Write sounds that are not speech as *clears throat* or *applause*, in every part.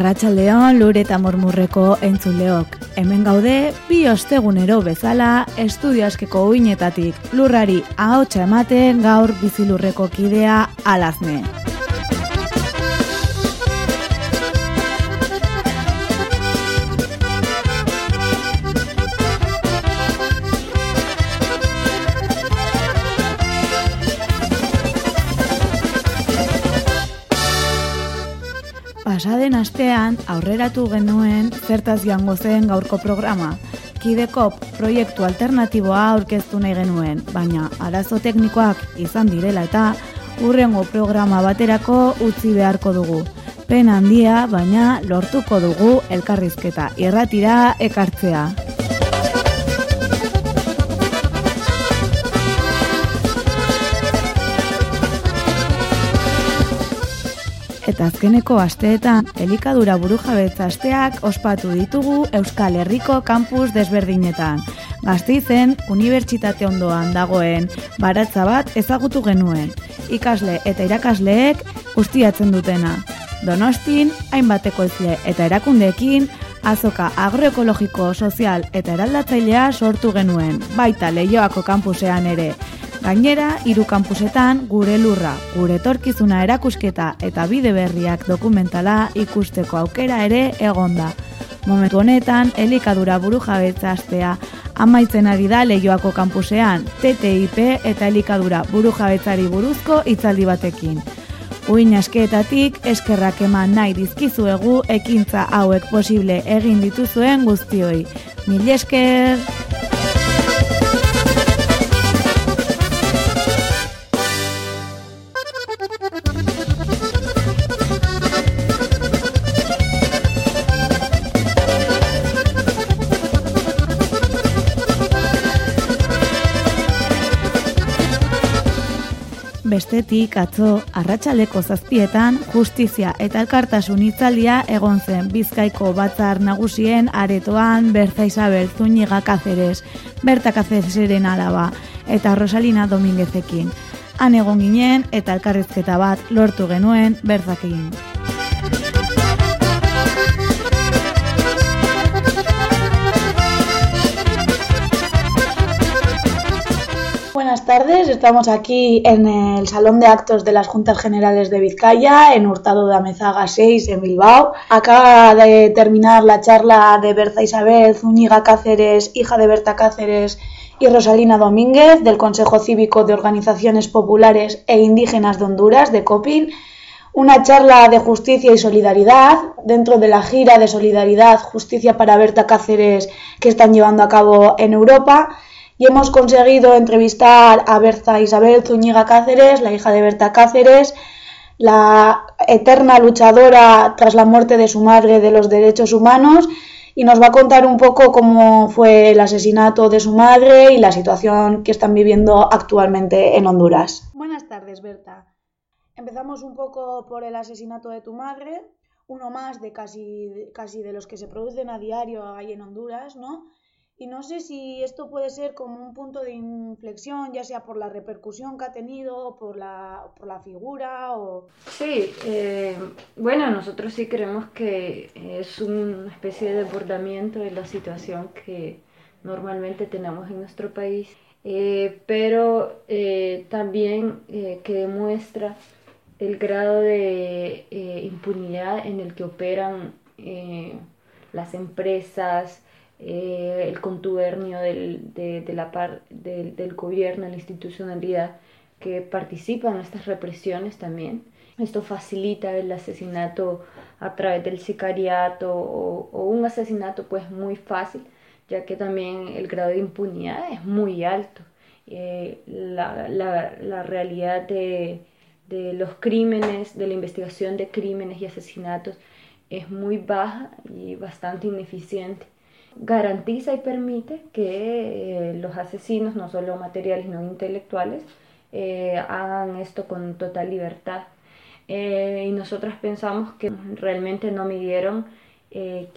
Arratxaldeon lure eta mormurreko entzuleok. Hemen gaude, bi ostegunero bezala, estudio askeko uinetatik lurrari ahotsa ematen gaur bizilurreko kidea alazne. Pasaden astean aurreratu genuen zertaz joango zen gaurko programa. Kidekop proiektu alternatiboa aurkeztu nahi genuen, baina arazo teknikoak izan direla eta urrengo programa baterako utzi beharko dugu. Pen handia, baina lortuko dugu elkarrizketa irratira ekartzea. Eta azkeneko asteetan, elikadura burujabetza asteak ospatu ditugu Euskal Herriko kampus desberdinetan. Gazteizen, unibertsitate ondoan dagoen baratza bat ezagutu genuen. Ikasle eta irakasleek ustiatzen dutena. Donostin, hainbateko ezle eta erakundeekin, azoka agroekologiko, sozial eta eraldatzailea sortu genuen, baita lehioako kampusean ere. Gainera, hiru kampusetan gure lurra, gure etorkizuna erakusketa eta bide berriak dokumentala ikusteko aukera ere egonda. Momentu honetan, elikadura buru jabetza amaitzen ari da lehioako kampusean, TTIP eta elikadura buru jabetzari buruzko hitzaldi batekin. Uin askeetatik eskerrak eman nahi dizkizuegu ekintza hauek posible egin dituzuen guztioi. Mil esker! Bestetik atzo arratsaleko zazpietan justizia eta elkartasun hitzaldia egon zen Bizkaiko batzar nagusien aretoan Berza Isabel Zúñiga Cáceres, Berta Cácereseren alaba eta Rosalina Dominguezekin. Han egon ginen eta elkarrizketa bat lortu genuen Berzakin. Tardes, estamos aquí en el Salón de Actos de las Juntas Generales de Vizcaya, en Hurtado de Amezaga 6, en Bilbao. Acaba de terminar la charla de Berta Isabel Zúñiga Cáceres, hija de Berta Cáceres, y Rosalina Domínguez, del Consejo Cívico de Organizaciones Populares e Indígenas de Honduras, de COPIN. Una charla de justicia y solidaridad dentro de la gira de solidaridad Justicia para Berta Cáceres que están llevando a cabo en Europa y hemos conseguido entrevistar a Berta Isabel Zúñiga Cáceres, la hija de Berta Cáceres, la eterna luchadora tras la muerte de su madre de los derechos humanos y nos va a contar un poco cómo fue el asesinato de su madre y la situación que están viviendo actualmente en Honduras. Buenas tardes, Berta. Empezamos un poco por el asesinato de tu madre, uno más de casi, casi de los que se producen a diario ahí en Honduras, ¿no? Y no sé si esto puede ser como un punto de inflexión, ya sea por la repercusión que ha tenido, por la, por la figura o... Sí, eh, bueno, nosotros sí creemos que es una especie de desbordamiento de la situación que normalmente tenemos en nuestro país, eh, pero eh, también que demuestra el grado de impunidad en el que operan las empresas, eh, el contubernio del, de, la par, del, gobierno, la institucionalidad que participa en estas represiones también. Esto facilita el asesinato a través del sicariato o, un asesinato pues muy fácil, ya que también el grado de impunidad es muy alto. Eh, la, realidad de los crímenes, de la investigación de crímenes y asesinatos es muy baja y bastante ineficiente garantiza y permite que eh, los asesinos, no solo materiales, sino intelectuales, eh, hagan esto con total libertad. Eh, y nosotras pensamos que realmente no midieron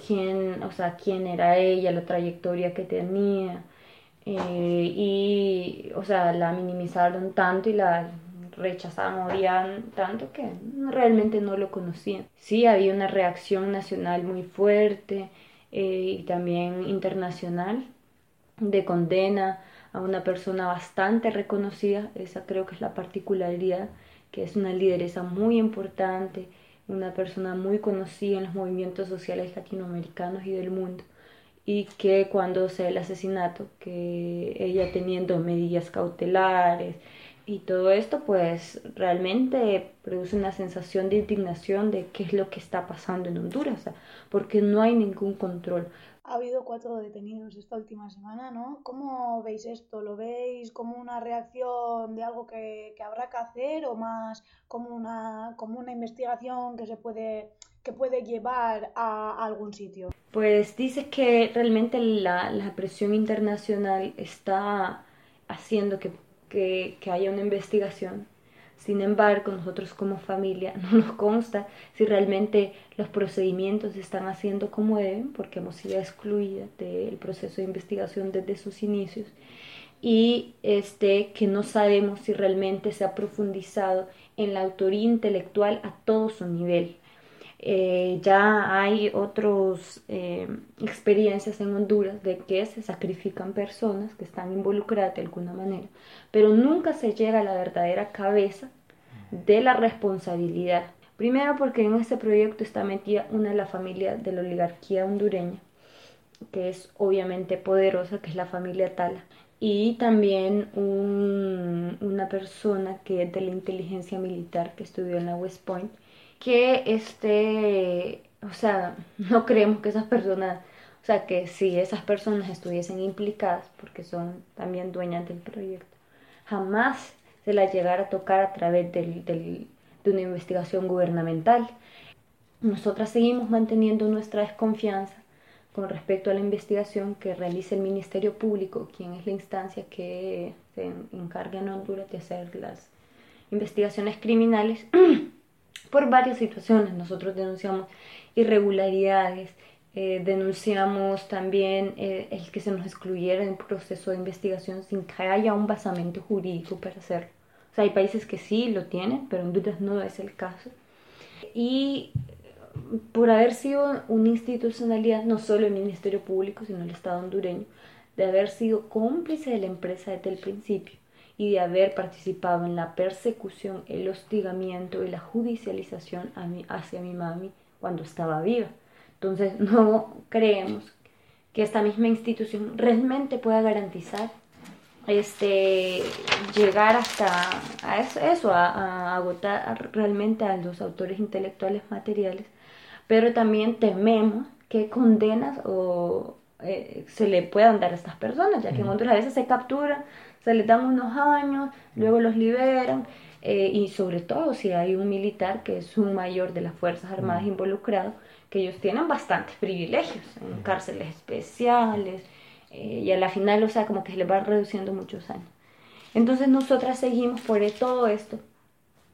quién, o sea, quién era ella, la trayectoria que tenía, y, o sea, la minimizaron tanto y la rechazaban, odiaban tanto que realmente no lo conocían. Sí, había una reacción nacional muy fuerte eh, y también internacional de condena a una persona bastante reconocida, esa creo que es la particularidad, que es una lideresa muy importante, una persona muy conocida en los movimientos sociales latinoamericanos y del mundo. Y que cuando se el asesinato, que ella teniendo medidas cautelares y todo esto, pues realmente produce una sensación de indignación de qué es lo que está pasando en Honduras, porque no hay ningún control. Ha habido cuatro detenidos esta última semana, ¿no? ¿Cómo veis esto? ¿Lo veis como una reacción de algo que, que habrá que hacer o más como una, como una investigación que se puede que puede llevar a, algún sitio? Pues dice que realmente la, la presión internacional está haciendo que, que, haya una investigación. Sin embargo, nosotros como familia *laughs* no nos consta si realmente los procedimientos se están haciendo como deben, porque hemos sido excluidas del proceso de investigación desde sus inicios y este que no sabemos si realmente se ha profundizado en la autoría intelectual a todo su nivel. Eh, ya hay otras eh, experiencias en Honduras de que se sacrifican personas que están involucradas de alguna manera, pero nunca se llega a la verdadera cabeza de la responsabilidad. Primero porque en este proyecto está metida una de las familias de la oligarquía hondureña, que es obviamente poderosa, que es la familia Tala, y también una persona que es de la inteligencia militar que estudió en la West Point que este, o sea, no creemos que esas personas, o sea, que si esas personas estuviesen implicadas, porque son también dueñas del proyecto, jamás se las llegara a tocar a través del, del, de una investigación gubernamental. Nosotras seguimos manteniendo nuestra desconfianza con respecto a la investigación que realiza el Ministerio Público, quien es la instancia que se encarga en Honduras de hacer las investigaciones criminales. *clears throat* por varias situaciones. Nosotros denunciamos irregularidades, eh, denunciamos también eh, el que se nos excluyera en proceso de investigación sin que haya un basamento jurídico para hacerlo. O sea, hay países que sí lo tienen, pero Honduras no es el caso. Y por haber sido una institucionalidad, no solo el Ministerio Público, sino el Estado hondureño, de haber sido cómplice de la empresa desde el principio y de haber participado en la persecución, el hostigamiento y la judicialización a mí, hacia mi mami cuando estaba viva. Entonces *laughs* no creemos que esta misma institución realmente pueda garantizar este llegar hasta a eso, a, agotar realmente a los autores intelectuales materiales, pero también tememos que condenas o eh, se le puedan dar a estas personas, ya que en otras a veces se capturan, se les dan unos años, luego los liberan, eh, y sobre todo si hay un militar que es un mayor de las Fuerzas Armadas involucrado, que ellos tienen bastantes privilegios en cárceles especiales, eh, y a la final, o sea, como que se les va reduciendo muchos años. Entonces nosotras seguimos por todo esto,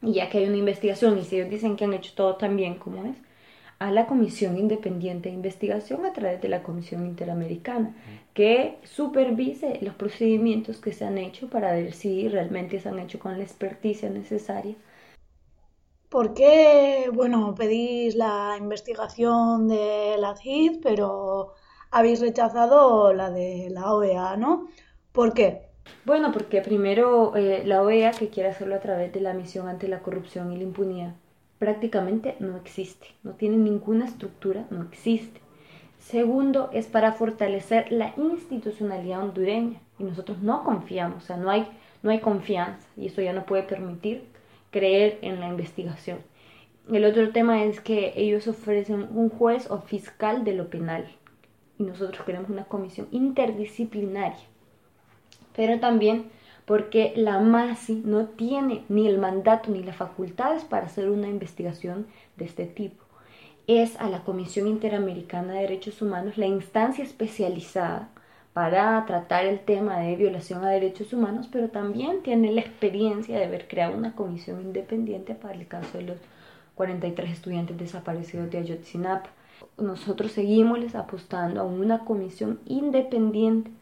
y ya que hay una investigación, y si ellos dicen que han hecho todo tan bien como es, a la Comisión Independiente de Investigación a través de la Comisión Interamericana, que supervise los procedimientos que se han hecho para ver si realmente se han hecho con la experticia necesaria. ¿Por qué, bueno, pedís la investigación de la CID, pero habéis rechazado la de la OEA, ¿no? ¿Por qué? Bueno, porque primero eh, la OEA, que quiere hacerlo a través de la misión ante la corrupción y la impunidad, prácticamente no existe, no tiene ninguna estructura, no existe. Segundo, es para fortalecer la institucionalidad hondureña y nosotros no confiamos, o sea, no hay, no hay confianza y eso ya no puede permitir creer en la investigación. El otro tema es que ellos ofrecen un juez o fiscal de lo penal y nosotros queremos una comisión interdisciplinaria. Pero también porque la MASI no tiene ni el mandato ni las facultades para hacer una investigación de este tipo. Es a la Comisión Interamericana de Derechos Humanos la instancia especializada para tratar el tema de violación a derechos humanos, pero también tiene la experiencia de haber creado una comisión independiente para el caso de los 43 estudiantes desaparecidos de Ayotzinapa. Nosotros seguimos apostando a una comisión independiente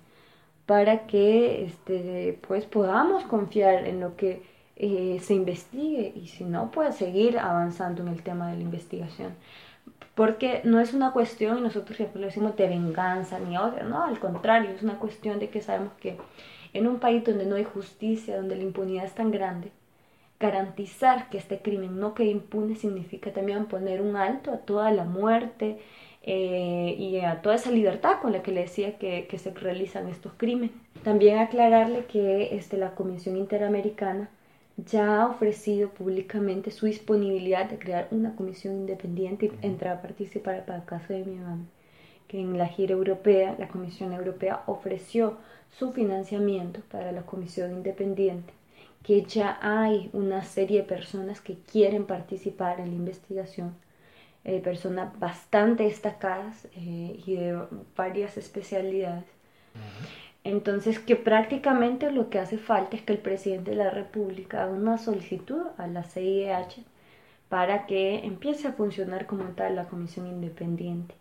para que este, pues podamos confiar en lo que eh, se investigue y si no, pues seguir avanzando en el tema de la investigación. Porque no es una cuestión, y nosotros siempre lo decimos, de venganza ni odio, no, al contrario, es una cuestión de que sabemos que en un país donde no hay justicia, donde la impunidad es tan grande, garantizar que este crimen no quede impune significa también poner un alto a toda la muerte eh, y a toda esa libertad con la que le decía que, que se realizan estos crímenes. También aclararle que este, la Comisión Interamericana ya ha ofrecido públicamente su disponibilidad de crear una comisión independiente y entrar a participar para el caso de mi mamá, que en la gira europea, la Comisión Europea ofreció su financiamiento para la comisión independiente, que ya hay una serie de personas que quieren participar en la investigación, eh, personas bastante destacadas eh, y de varias especialidades. Entonces, que prácticamente lo que hace falta es que el presidente de la República haga una solicitud a la CIDH para que empiece a funcionar como tal la comisión independiente.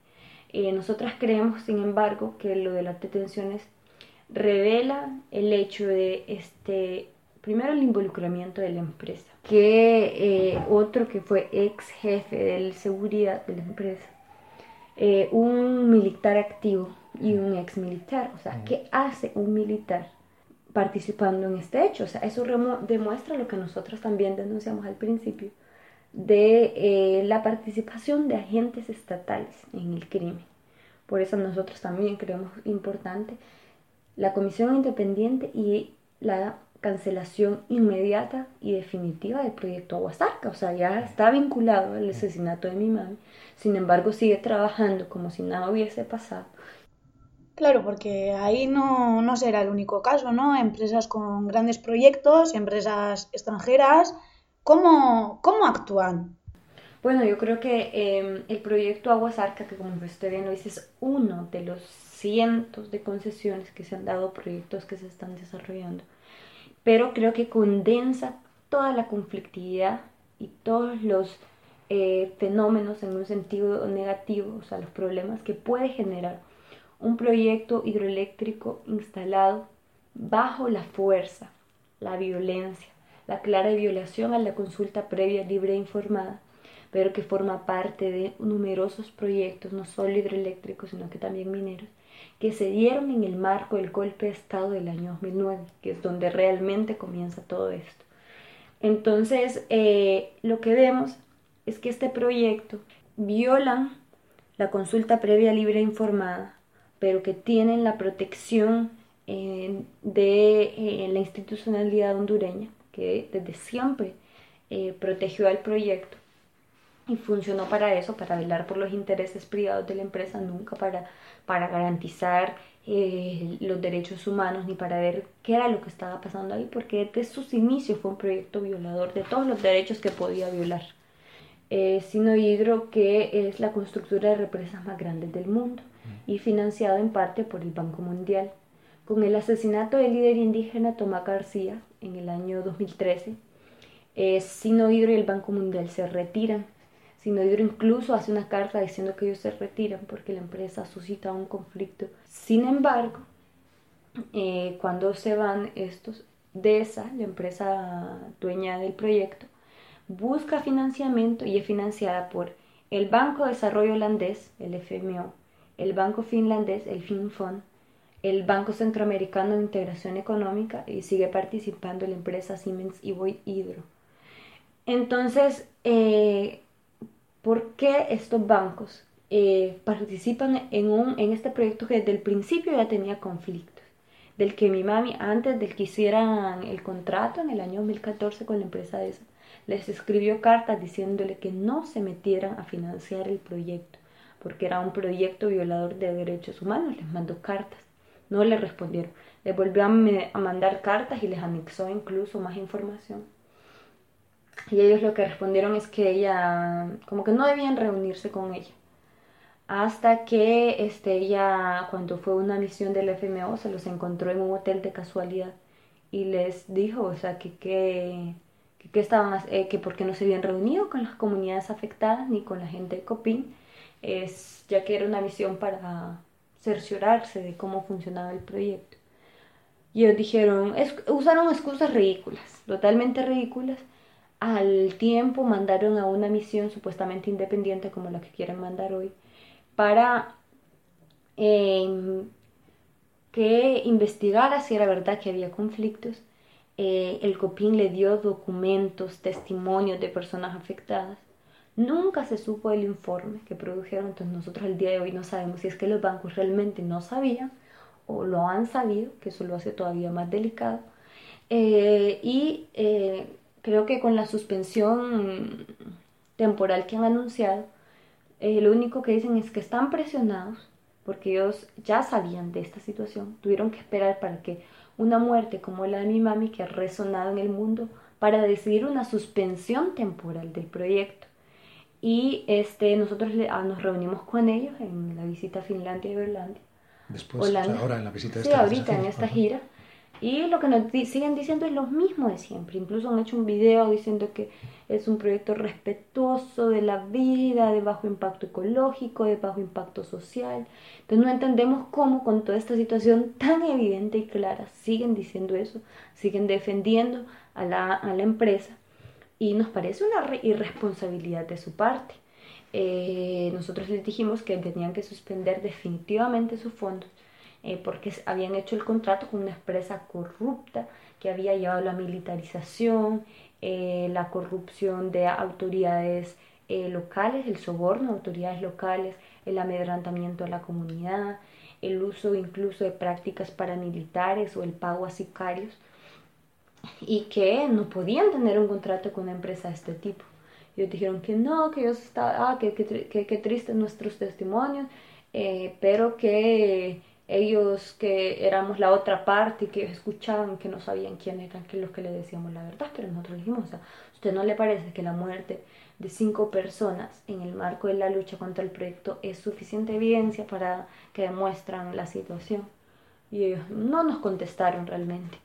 Eh, nosotras creemos, sin embargo, que lo de las detenciones revela el hecho de este primero el involucramiento de la empresa que eh, otro que fue ex jefe de seguridad de la empresa eh, un militar activo y un ex militar. O sea, ¿qué hace un militar participando en este hecho? O sea, eso demuestra lo que nosotros también denunciamos al principio de eh, la participación de agentes estatales en el crimen. Por eso nosotros también creemos importante la comisión independiente y la cancelación inmediata y definitiva del proyecto Aguasarca. O sea, ya está vinculado al asesinato de mi mami. Sin embargo, sigue trabajando como si nada hubiese pasado Claro, porque ahí no, no será el único caso, ¿no? Empresas con grandes proyectos, empresas extranjeras, ¿cómo, cómo actúan? Bueno, yo creo que em, el proyecto Aguas Arca, que como usted bien lo dice, es uno de los cientos de concesiones que se han dado, proyectos que se están desarrollando, pero creo que condensa toda la conflictividad y todos los eh, fenómenos en un sentido negativo, o sea, los problemas que puede generar un proyecto hidroeléctrico instalado bajo la fuerza, la violencia, la clara violación a la consulta previa libre e informada, pero que forma parte de numerosos proyectos, no solo hidroeléctricos, sino que también mineros, que se dieron en el marco del golpe de Estado del año 2009, que es donde realmente comienza todo esto. Entonces, eh, lo que vemos es que este proyecto viola la consulta previa libre e informada, pero que tienen la protección eh, de eh, la institucionalidad hondureña, que desde siempre protegió al proyecto y funcionó para eso, para velar por los intereses privados de la empresa, nunca para, para garantizar los derechos humanos ni para ver qué era lo que estaba pasando ahí, porque desde sus inicios fue un proyecto violador de todos los derechos que podía violar. Sino Hidro, que es la constructora de represas más grandes del mundo y financiado en parte por el Banco Mundial. Con el asesinato del líder indígena Tomás García en el año 2013, eh, Sinohidro y el Banco Mundial se retiran. Sinohidro incluso hace una carta diciendo que ellos se retiran porque la empresa suscita un conflicto. Sin embargo, eh, cuando se van estos, DESA, la empresa dueña del proyecto, busca financiamiento y es financiada por el Banco de Desarrollo Holandés, el FMO, el Banco Finlandés, el FinFond, el Banco Centroamericano de Integración Económica y sigue participando la empresa Siemens y Void Hydro. Entonces, eh, ¿por qué estos bancos eh, participan en, un, en este proyecto que desde el principio ya tenía conflictos? Del que mi mami, antes de que hicieran el contrato en el año 2014 con la empresa esa, les escribió cartas diciéndole que no se metieran a financiar el proyecto porque era un proyecto violador de derechos humanos. Les mandó cartas, no le respondieron. Les volvió a, mandar cartas y les anexó incluso más información. Y ellos lo que respondieron es que ella, como que no debían reunirse con ella. Hasta que este, ella, cuando fue una misión del FMO, se los encontró en un hotel de casualidad y les dijo, o sea, que, que, que, estaban, eh, que porque no se habían reunido con las comunidades afectadas ni con la gente de Copín es, ya que era una misión para cerciorarse de cómo funcionaba el proyecto. Y ellos dijeron, usaron excusas ridículas, totalmente ridículas. Al tiempo mandaron a una misión supuestamente independiente como la que quieren mandar hoy para em, que investigara si era verdad que había conflictos. Eh, el COPIN le dio documentos, testimonios de personas afectadas. Nunca se supo el informe que produjeron, entonces nosotros al día de hoy no sabemos si es que los bancos realmente no sabían o lo han sabido, que eso lo hace todavía más delicado. Eh, y eh, creo que con la suspensión temporal que han anunciado, eh, lo único que dicen es que están presionados porque ellos ya sabían de esta situación, tuvieron que esperar para que una muerte como la de mi mami, que ha resonado en el mundo, para decidir una suspensión temporal del proyecto. Y este, nosotros ah, nos reunimos con ellos en la visita a Finlandia y Berlandia Después, ahora en la visita Sí, ahorita en esta gira. Y lo que nos siguen diciendo es lo mismo de siempre. Incluso han hecho un video diciendo que es un proyecto respetuoso de la vida, de bajo impacto ecológico, de bajo impacto social. Entonces no entendemos cómo con toda esta situación tan evidente y clara siguen diciendo eso, siguen defendiendo a la, a la empresa. Y nos parece una irresponsabilidad de su parte. Eh, nosotros les dijimos que tenían que suspender definitivamente sus fondos eh, porque habían hecho el contrato con una empresa corrupta que había llevado la militarización, eh, la corrupción de autoridades locales, el soborno de autoridades locales, el amedrantamiento de la comunidad, el uso incluso de prácticas paramilitares o el pago a sicarios y que no podían tener un contrato con una empresa de este tipo. Ellos dijeron que no, que ellos estaban, ah, que, que, que, tristes nuestros testimonios, eh, pero que ellos que éramos la otra parte que escuchaban que no sabían quién eran que los que le decíamos la verdad, pero nosotros dijimos, o sea, ¿usted no le parece que la muerte de cinco personas en el marco de la lucha contra el proyecto es suficiente evidencia para que demuestran la situación? Y ellos no nos contestaron realmente.